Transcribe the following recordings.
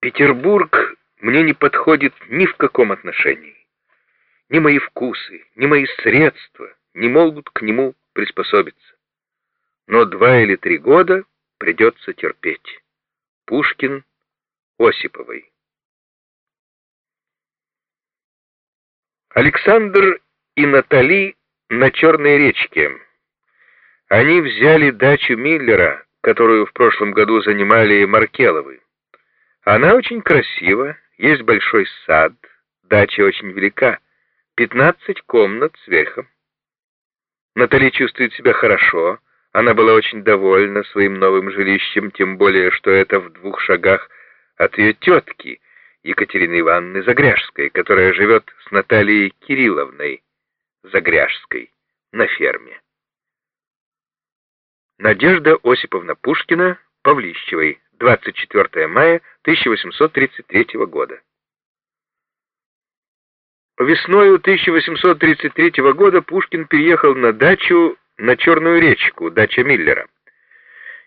Петербург мне не подходит ни в каком отношении. Ни мои вкусы, ни мои средства не могут к нему приспособиться. Но два или три года придется терпеть. Пушкин Осиповой. Александр и Натали на Черной речке. Они взяли дачу Миллера, которую в прошлом году занимали Маркеловы. Она очень красива, есть большой сад, дача очень велика, 15 комнат сверху. Натали чувствует себя хорошо, она была очень довольна своим новым жилищем, тем более, что это в двух шагах от ее тетки, Екатерины Ивановны Загряжской, которая живет с Натальей Кирилловной Загряжской на ферме. Надежда Осиповна Пушкина Павлищевой 24 мая 1833 года. Весною 1833 года Пушкин переехал на дачу на Черную речку, дача Миллера,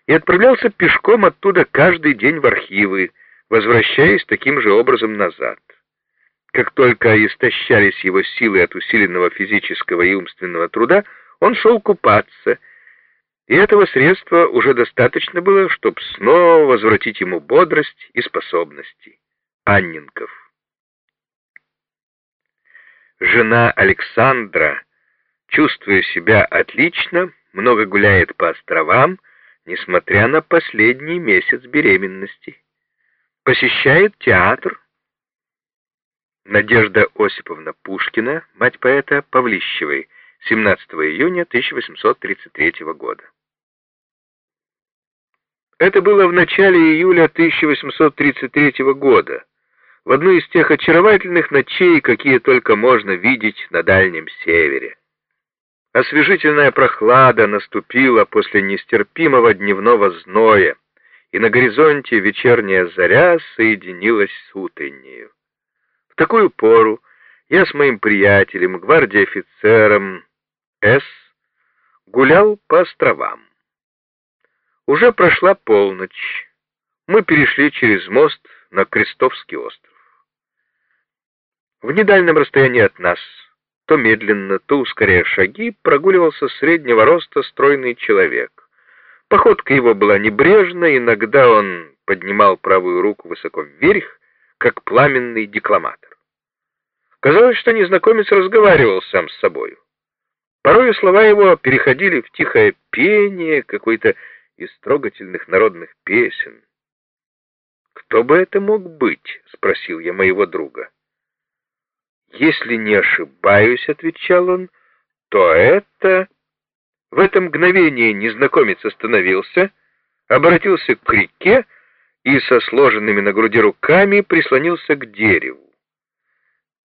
и отправлялся пешком оттуда каждый день в архивы, возвращаясь таким же образом назад. Как только истощались его силы от усиленного физического и умственного труда, он шел купаться — и этого средства уже достаточно было, чтобы снова возвратить ему бодрость и способности. Анненков. Жена Александра, чувствуя себя отлично, много гуляет по островам, несмотря на последний месяц беременности. Посещает театр. Надежда Осиповна Пушкина, мать поэта Павлищевой, 17 июня 1833 года. Это было в начале июля 1833 года, в одну из тех очаровательных ночей, какие только можно видеть на Дальнем Севере. Освежительная прохлада наступила после нестерпимого дневного зноя, и на горизонте вечерняя заря соединилась с утреннею. В такую пору я с моим приятелем, гвардии-офицером, с. гулял по островам. Уже прошла полночь. Мы перешли через мост на Крестовский остров. В недальнем расстоянии от нас, то медленно, то ускоряя шаги, прогуливался среднего роста стройный человек. Походка его была небрежна, иногда он поднимал правую руку высоко вверх, как пламенный декламатор. Казалось, что незнакомец разговаривал сам с собою. Порой слова его переходили в тихое пение какой-то из трогательных народных песен. «Кто бы это мог быть?» — спросил я моего друга. «Если не ошибаюсь», — отвечал он, — «то это...» В это мгновение незнакомец остановился, обратился к реке и со сложенными на груди руками прислонился к дереву.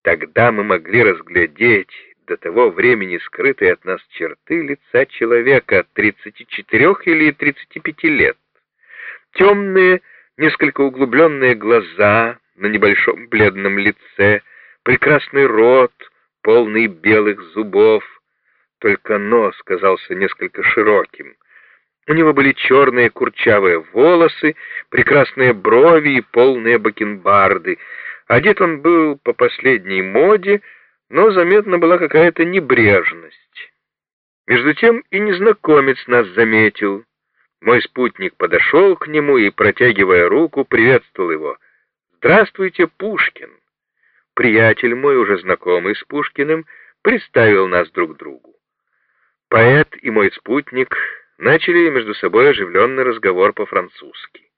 Тогда мы могли разглядеть до того времени скрытые от нас черты лица человека 34 или 35 лет. Темные, несколько углубленные глаза на небольшом бледном лице, прекрасный рот, полный белых зубов, только нос казался несколько широким. У него были черные курчавые волосы, прекрасные брови и полные бакенбарды. Одет он был по последней моде, но заметна была какая-то небрежность. Между тем и незнакомец нас заметил. Мой спутник подошел к нему и, протягивая руку, приветствовал его. «Здравствуйте, Пушкин!» Приятель мой, уже знакомый с Пушкиным, представил нас друг другу. Поэт и мой спутник начали между собой оживленный разговор по-французски.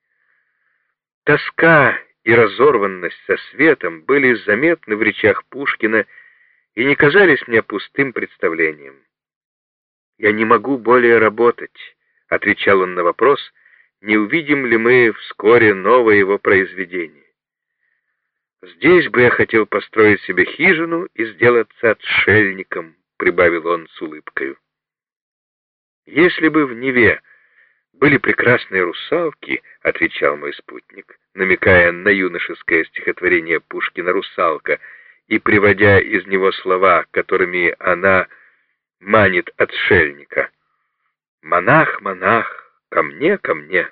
Тоска и разорванность со светом были заметны в речах Пушкина и не казались мне пустым представлением. «Я не могу более работать», — отвечал он на вопрос, «не увидим ли мы вскоре новое его произведение. Здесь бы я хотел построить себе хижину и сделаться отшельником», — прибавил он с улыбкой. «Если бы в Неве были прекрасные русалки», — отвечал мой спутник, намекая на юношеское стихотворение Пушкина «Русалка», — и приводя из него слова, которыми она манит отшельника. «Монах, монах, ко мне, ко мне».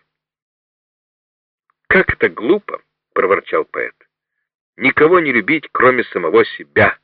Как это глупо проворчал поэт. «Никого не любить, кроме самого себя».